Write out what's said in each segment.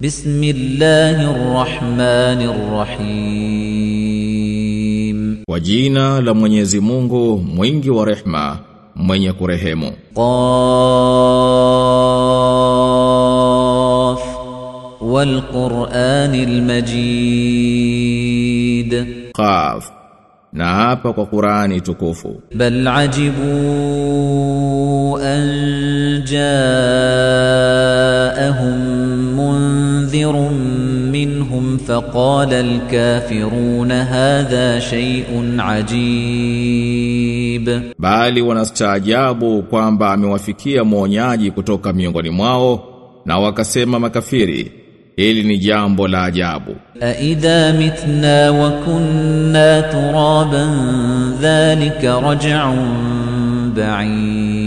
بسم الله الرحمن الرحيم. وجينا لمنيزي مونغو موينغي ورحمة موينغي كرهيم قاف والقرآن المجيد قاف نعم قرآن تكوفو بل عجبوا أن جاءهم منذ منذر منهم فقال الكافرون هذا شيء عجيب bali wanastaajabu kwamba amewafikia mwonyaji kutoka miongoni mwao na wakasema makafiri hili ni jambo la ajabu أإذا متنا وكنا ترابا ذلك رجع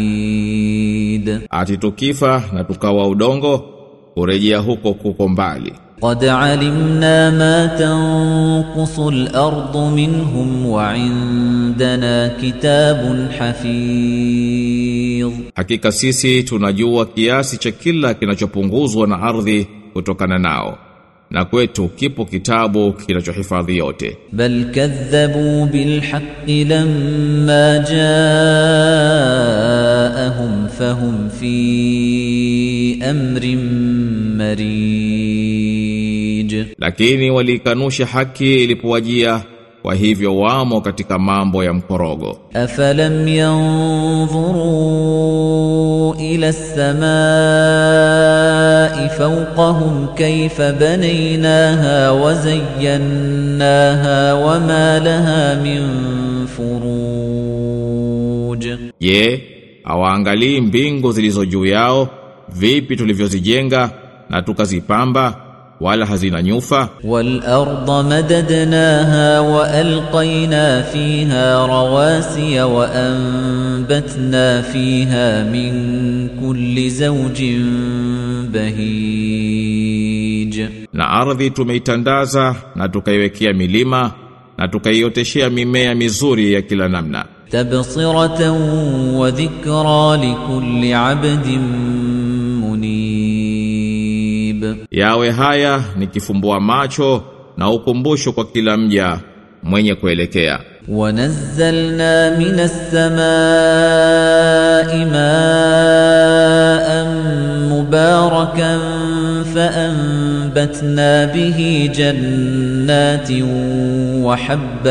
بعيد ati tukifa na tukawa udongo kurejea huko kuko mbali. Qad alimna ma tanqusu al-ardu minhum wa indana kitabun hafiz, hakika sisi tunajua kiasi cha kila kinachopunguzwa na ardhi kutokana nao na kwetu kipo kitabu kinachohifadhi yote. Bal kadhabu bil haqqi lamma jaahum fahum fi amrin marij. Lakini walikanusha haki ilipowajia kwa hivyo wamo katika mambo ya mkorogo. Afalam yanzuru ila samai fawqahum kayfa banaynaha wa zayyanaha wa ma laha min furuj. Je, awaangalii mbingu zilizo juu yao vipi tulivyozijenga na tukazipamba wala hazina nyufa والأرض مددناها وألقينا فيها رواسي وأنبتنا فيها من كل زوج بهيج na ardhi tumeitandaza na tukaiwekea milima na tukaioteshea mimea mizuri ya kila namna تبصرة وذكرى لكل عبد منيب yawe haya ni kifumbua macho na ukumbusho kwa kila mja mwenye kuelekea ونزلنا من السماء ماء مباركا فأنبتنا به جنات وحب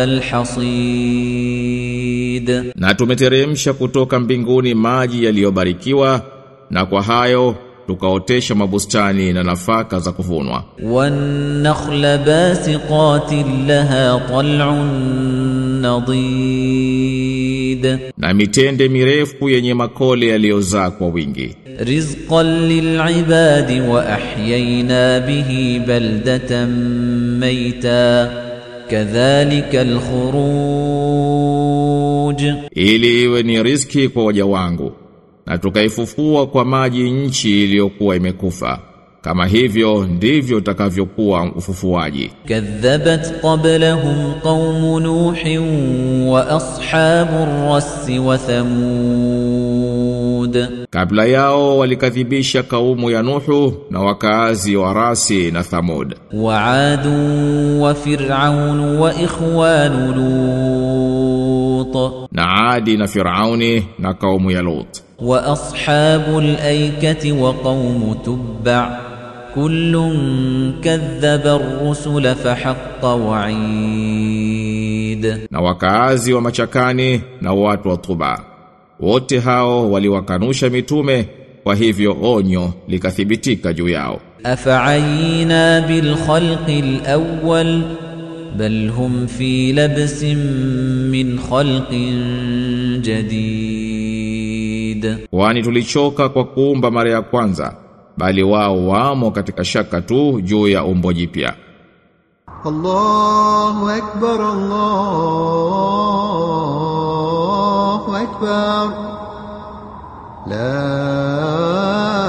الحصيد na tumeteremsha kutoka mbinguni maji yaliyobarikiwa na kwa hayo tukaotesha mabustani na nafaka za kuvunwa. Wanakhla basiqatin laha tal'un nadid. Na mitende mirefu yenye makole yaliyozaa kwa wingi. Rizqan lil'ibadi wa ahyayna bihi baldatan mayta. Kadhalika alkhuruj. Ili iwe ni riziki kwa waja wangu na tukaifufua kwa maji nchi iliyokuwa imekufa kama hivyo ndivyo utakavyokuwa ufufuaji. Kadhabat qablahum qaum nuuh wa ashabur rassi wa Thamud, kabla yao walikadhibisha kaumu ya Nuhu na wakaazi wa Rasi na Thamud. Wa Adu wa Fir'aun wa ikhwanu Lut لوط نعادي نفرعوني نقوم يلوط. وأصحاب الأيكة وقوم تبع. كل كذب الرسل فحق وعيد. نوكازي ومشاكاني نوات وطبع. وتهاو وليوكانوش ميتومه وهيفيو أونيو لكثبتيك جوياو. أفعينا بالخلق الأول؟ بل هم في لبس من خلق جديد kwani tulichoka kwa kuumba mara ya kwanza bali wao wamo katika shaka tu juu ya umbo jipya الله أكبر الله أكبر لا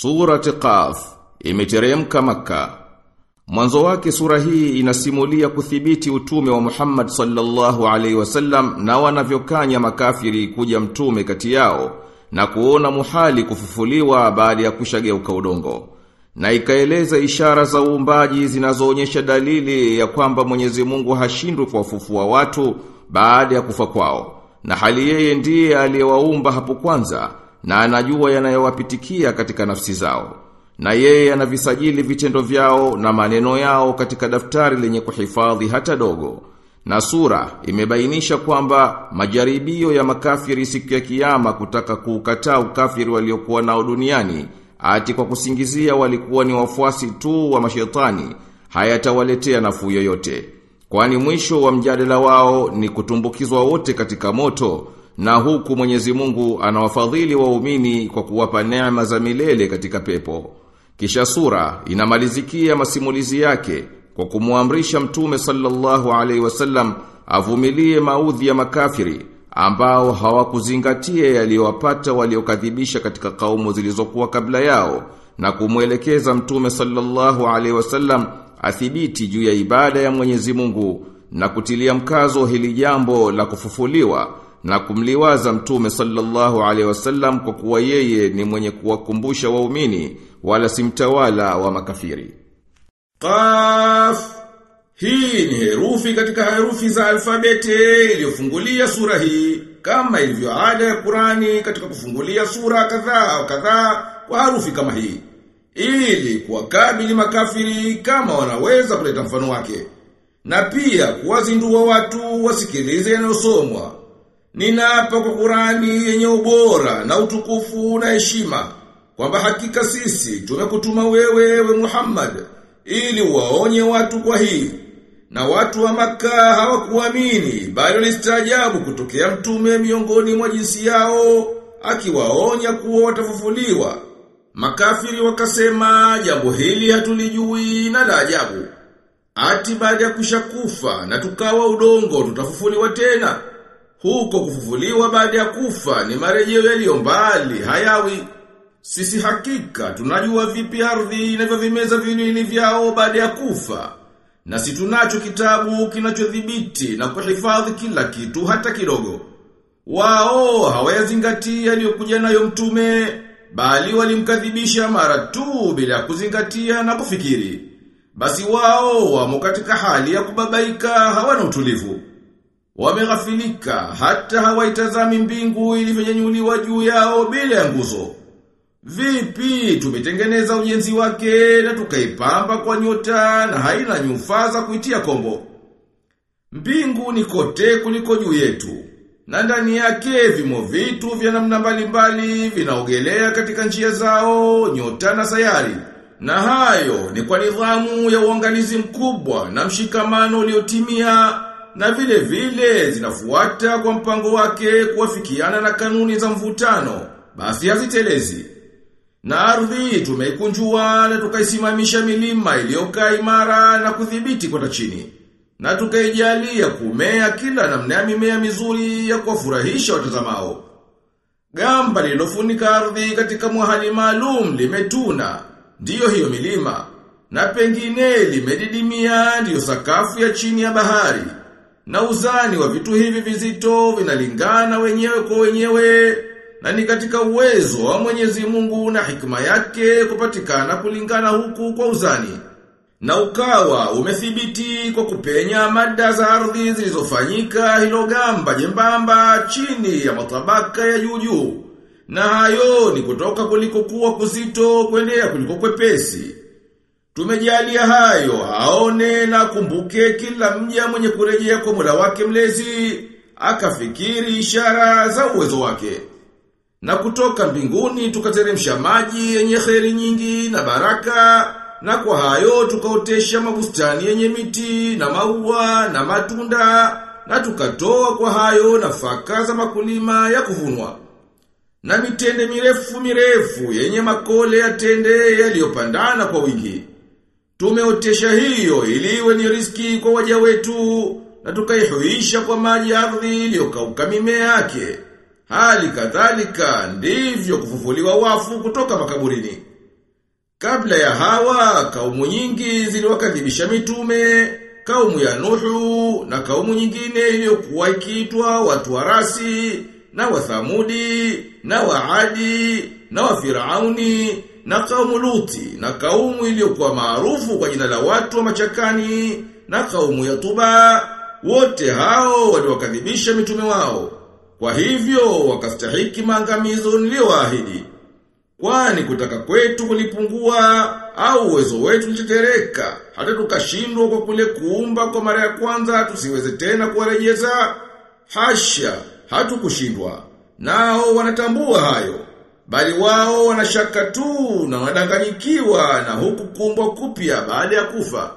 Surati Qaf imeteremka maka. Mwanzo wake sura hii inasimulia kuthibiti utume wa Muhammad sallallahu alaihi wasallam na wanavyokanya makafiri kuja mtume kati yao na kuona muhali kufufuliwa baada ya kushageuka udongo. Na ikaeleza ishara za uumbaji zinazoonyesha dalili ya kwamba Mwenyezi Mungu hashindwi kuwafufua watu baada ya kufa kwao. Na hali yeye ndiye aliyewaumba hapo kwanza na anajua yanayowapitikia katika nafsi zao. Na yeye anavisajili vitendo vyao na maneno yao katika daftari lenye kuhifadhi hata dogo. Na sura imebainisha kwamba majaribio ya makafiri siku ya kiyama kutaka kuukataa ukafiri waliokuwa nao duniani ati kwa kusingizia walikuwa ni wafuasi tu wa mashetani hayatawaletea nafuu yoyote. Kwani mwisho wa mjadala wao ni kutumbukizwa wote katika moto na huku Mwenyezi Mungu anawafadhili waumini kwa kuwapa neema za milele katika pepo. Kisha sura inamalizikia masimulizi yake kwa kumuamrisha mtume sallallahu alaihi wasallam avumilie maudhi ya makafiri ambao hawakuzingatia yaliyowapata waliokadhibisha katika kaumu zilizokuwa kabla yao na kumwelekeza mtume sallallahu alaihi wasallam athibiti juu ya ibada ya Mwenyezi Mungu na kutilia mkazo hili jambo la kufufuliwa na kumliwaza mtume sallallahu alaihi wasallam kwa kuwa yeye ni mwenye kuwakumbusha waumini wala si mtawala wa makafiri. Qaf Hii ni herufi katika herufi za alfabeti iliyofungulia sura hii kama ilivyo ada ya Qurani katika kufungulia sura kadhaa kadhaa kwa harufi kama hii ili kuwakabili makafiri kama wanaweza kuleta mfano wake na pia kuwazindua watu wasikilize yanayosomwa Ninaapa kwa Qurani yenye ubora na utukufu na heshima kwamba hakika sisi tumekutuma wewe we Muhammad ili waonye watu kwa hii. Na watu wa maka hawakuamini bali walistaajabu kutokea mtume miongoni mwa jinsi yao akiwaonya kuwa watafufuliwa. Makafiri wakasema jambo hili hatulijui na la ajabu. Ati baada ya kushakufa na tukawa udongo tutafufuliwa tena huko kufufuliwa baada ya kufa ni marejeo yaliyo mbali hayawi sisi hakika tunajua vipi ardhi inavyovimeza vilili vyao baada ya kufa. Na si tunacho kitabu kinachodhibiti na kuhifadhi kila kitu hata kidogo. Wao hawayazingatia aliyokuja nayo mtume, bali walimkadhibisha mara tu bila kuzingatia na kufikiri. Basi wao wamo katika hali ya kubabaika hawana utulivu. Wameghafilika hata hawaitazami mbingu ilivyonyanyuliwa juu yao bila ya nguzo. Vipi tumetengeneza ujenzi wake na tukaipamba kwa nyota na haina nyufa za kuitia kombo. Mbingu ni kote kuliko juu yetu. Na ndani yake vimo vitu vya namna mbalimbali vinaogelea katika njia zao, nyota na sayari. Na hayo ni kwa nidhamu ya uangalizi mkubwa na mshikamano uliotimia na vile vile zinafuata kwa mpango wake kuwafikiana na kanuni za mvutano. Basi hazitelezi. Na ardhi tumeikunjua na tukaisimamisha milima iliyokaa imara na kudhibiti kwenda chini. Na tukaijalia kumea kila namna ya mimea mizuri ya kuwafurahisha watazamao. Gamba lililofunika ardhi katika mwahali maalum limetuna, ndiyo hiyo milima. Na pengine limedidimia ndiyo sakafu ya chini ya bahari. Na uzani wa vitu hivi vizito vinalingana wenyewe kwa wenyewe na ni katika uwezo wa Mwenyezi Mungu na hikma yake kupatikana kulingana huku kwa uzani. Na ukawa umethibiti kwa kupenya mada za ardhi zilizofanyika hilo gamba jembamba chini ya matabaka ya juu Na hayo ni kutoka kulikokuwa kuzito kuendea kuliko kwepesi. Tumejalia hayo aone na kumbuke kila mja mwenye kurejea kwa Mola wake mlezi akafikiri ishara za uwezo wake. Na kutoka mbinguni tukateremsha maji yenye kheri nyingi na baraka na kwa hayo tukaotesha mabustani yenye miti na maua na matunda na tukatoa kwa hayo nafaka za makulima ya kuvunwa. Na mitende mirefu mirefu yenye makole ya tende yaliyopandana kwa wingi. Tumeotesha hiyo ili iwe ni riski kwa waja wetu na tukaihuisha kwa maji ardhi iliyokauka mimea yake. Hali kadhalika ndivyo kufufuliwa wafu kutoka makaburini. Kabla ya hawa, kaumu nyingi ziliwakadhibisha mitume, kaumu ya Nuhu na kaumu nyingine iliyokuwa ikiitwa watu wa Rasi na Wathamudi na Waadi na wa Firauni na kaumu Luti na kaumu iliyokuwa maarufu kwa jina la watu wa machakani na kaumu ya Tuba wote hao waliwakadhibisha mitume wao. Kwa hivyo wakastahiki maangamizo niliyoahidi. Kwani kutaka kwetu kulipungua au uwezo wetu ulitetereka hata tukashindwa kwa kule kuumba kwa mara ya kwanza tusiweze tena kuwarejeza hasha hatukushindwa nao wanatambua hayo bali wao wanashaka tu na wanadanganyikiwa na huku kumbwa kupya baada ya kufa